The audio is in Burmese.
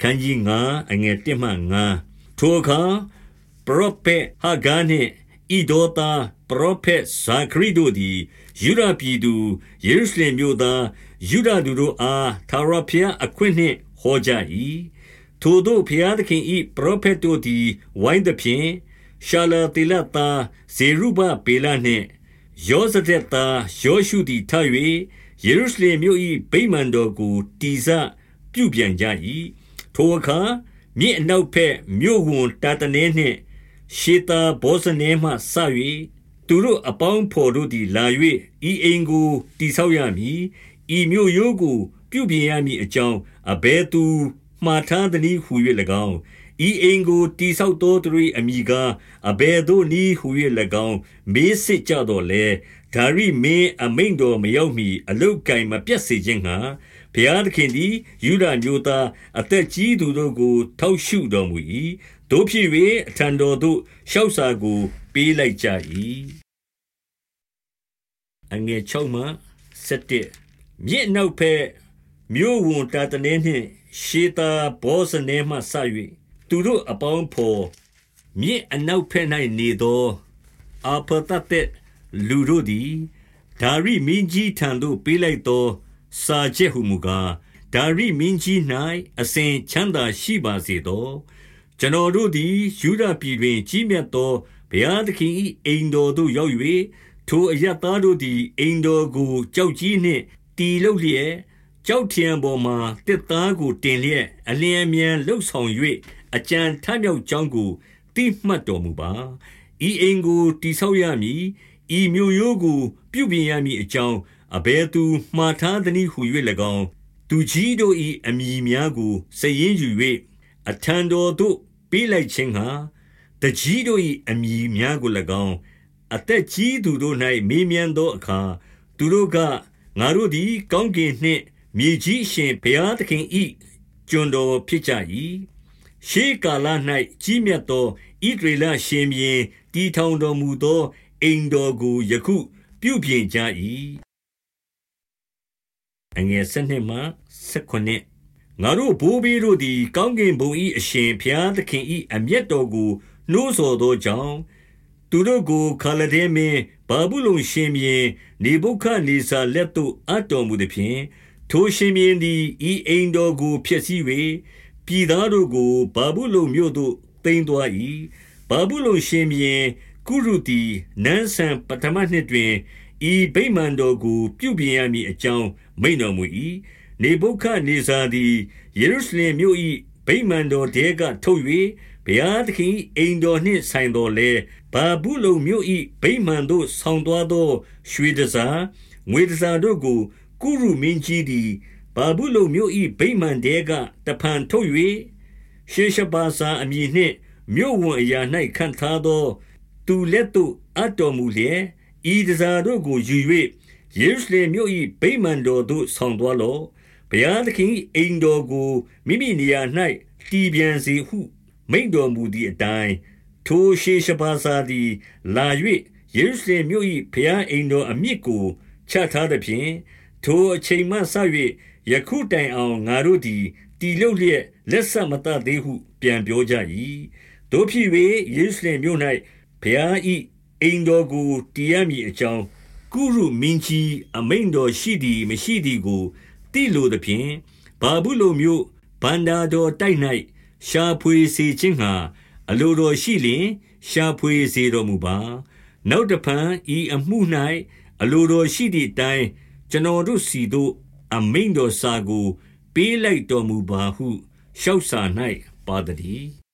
ခန်းကြီး9အငယ်1မှ9ထိုအခါပရောဖက်ဟာဂန်နှင့်ဣဒေါသားပရောဖက်ဇာခရိတို့သည်ယူဒပြည်သူယေရုရှလင်မြို့သားယူဒသူတို့အားသာရဖျားအခွင့်နှင့်ဟောကြ၏ထိုတို့ဖျားသခင်ဤပရောဖက်တို့သည်ဝိုင်းသဖြင့်ရှာလာတိလသားဇေရုဘပေလနှင့်ယောဇဒက်သားယောရှုသည်ထ၍ယေရုရှလင်မြို့၏ဗိမာန်တော်ကိုတည်ဆပြုပြန်ကြ၏ ထိုအခါမြစ်အနောက်ဘက်မြို့ဝန်တာတနေနှင့်ရှေတာဘောဇနေမှဆ၍သူတို့အပေါင်းဖော်တို့သည်လာ၍ဤအိမ်ကိုတိဆောက်ရမည်ဤမြို့ရိုးကိုပြုပြင်ရမည်အကြောင်းအဘဲသူမှားထားသည်ဟု၍၎င်းဤအိမ်ကိုတိဆောက်သောသူ၏အမိကားအဘယ်သို့နည်းဟု၍၎င်းမေးစစ်ကြတော့လေဒါရိမင်းအမိန်တော်မရောက်မီအလုတ်ကင်မပြတ်စေခြင်းငှာ ဘုရားသခင်သည်ယူဒမျိုးသားအသက်ကြီးသူတို့ကို ထောက်ရှုတော်မူ၏တို့ဖြစ်၍အထံတော်သို့ရှောက်စာကို ပေးလိုက်ကြ၏အငယ်6မှ7မြစ်နောက်ဖက်မြို့ဝန်တာတနေနှင့်ရှေတာဘောဇနေမှဆ၍သူတို့အပေါင်းဖော်မြစ်အနောက်ဖက်၌နေသောအာဖတသက်လူတို့သည်ဒါရိမင်းကြီးထံသို့ပေးလိုက်သော စာချက်ဟုမူကားဒါရိမင်းကြီး၌အစဉ်ချမ်းသာရှိပါစေသောကျွန်တော်တို့သည်ယူဒပြည်တွင် ကြီးမြတ်သောဘုရားသခင်၏အိမ်တော်သို့ရောက်၍ထိုအရသားတို့သည်အိမ်တော်ကိုကြောက်ကြီးနှင့်တီလုတ်လျက်ကြောက်ထျံပေါ်မှတစ်သားကိုတင်လျက်အလျင်မြန်လှုပ်ဆောင်၍အကြံထမြောက်ကြောင်းကိုတိမှတ်တော်မူပါဤအိမ်ကိုတိဆောက်ရမည်ဤမျိုးရိုးကို ပြုပြင်ရမည်အကြောင်း အဘယ်သူမှားထားသည်ဟု၍၎င်းသူကြီးတို့၏အမိများကိုစည်ရင်ယူ၍အထံတော်သို့ပေးလိုက်ခြင်းဟာတကြီးတို့၏အမိများကို၎င်းအသက်ကြီးသူတို့၌မေးမြန်းသောအခါသူတို့ကငါတို့သည်ကောင်းကင်နှင့်မြေကြီးရှင်ဘုရားသခင်၏ကျွန်တော်ဖြစ်ကြ၏ရှေးကာလ၌ကြီးမြတ်သောဣဒရေလရှင်ဘီရင်တီထောင်တော်မူသောအိမ်တော်ကိုယခုပြုပြင်ကြ၏ အငယ်၁၂မှ၁၉ငါတို့ဘိုးဘေးတို့သည် ကောင်းကင်ဘုံ၏အရှင်ဘုရားသခင်၏အမျက်တော်ကိုနှိုးဆော်သောကြောင့်သူတို့ကိုခါလဒဲမင်းဘာဘူးလုံရှင်ဘီရင်နေဘုခတ်နေစာလက်သို့အပ်တော်မူသည်ဖြင့်ထိုရှင်ဘီရင်သည်ဤအိမ်တော်ကိုဖျက်ဆီး၍ပြည်သားတို့ကိုဘာဘူးလုံမြို့သို့တင်သွား၏ဘာဘူးလုံရှင်ဘီရင်ကုရုတီနန်းဆန်ပထမနှစ်တွင် ဤဗိမာန်တော်ကို ပြုပြင်ရမည်အကြောင်းမိန်တော်မူ၏နေဘုခတ်နေစာသည်ယေရုရှလင်မြို့၏ဗိမာန်တော်တဲကထုတ်၍ဘုရားသခင်အိမ်တော်နှင့်ဆိုင်တော်လဲဘာဘူးလုံမြို့၏ဗိမာန်သို့ဆောင်းသွားသောရွှေတစားငွေတစားတို့ကို ကုရုမင်းကြီးသည်ဘာဘူးလုံမြို့၏ဗိမာန်တဲကတဖန်ထုတ်၍ရှေရှပါစာအမည်နှင့်မြို့ဝန်အရာ၌ခံထားသော သူလက်သို့အပ်တော်မူလျက် ဤတစားတို့ကိုယူ၍ယေရုရှလင်မြို့၏ဗိမာန်တော်သို့ဆောင်သွားလော့ဘုရားသခင်အိမ်တော်ကိုမိမိနေရာ၌တည်ပြန်စေဟု မိန့်တော်မူသည့်အတိုင်းထိုရှေရှဘာစာသည်လာ၍ယေရုရှလင်မြို့၏ဘုရားအိမ်တော်အမြစ်ကိုချထားသဖြင့်ထိုအချိန်မှစ၍ယခုတိုင်အောင်ငါတို့သည်တီလုတ်လျက်လက်ဆက်မတတ်သေးဟု ပြန်ပြောကြ၏တို့ဖြစ်၍ယေရုရှလင်မြို့၌ဘုရား၏ အိမ်တော်ကိုတည်ရမည်အကြောင်းကုရုမင်းကြီးအမိန်တော်ရှိသည်မရှိသည်ကိုတိလိုသဖြင့်ဘာဘူးလိုမျိုးဗန္ဒာတော်တိုက်၌ရှာဖွေစေခြင်းဟာအလိုတော်ရှိလျင် ရှာဖွေစေတော်မူပါနောက်တဖန်ဤအမှု၌အလိုတော်ရှိသည့်အတိုင်းကျွန်တော်တို့စီတို့အမိန်တော်စာကို ပေးလိုက်တော်မူပါဟုရှောက်စာ၌ပါတည်း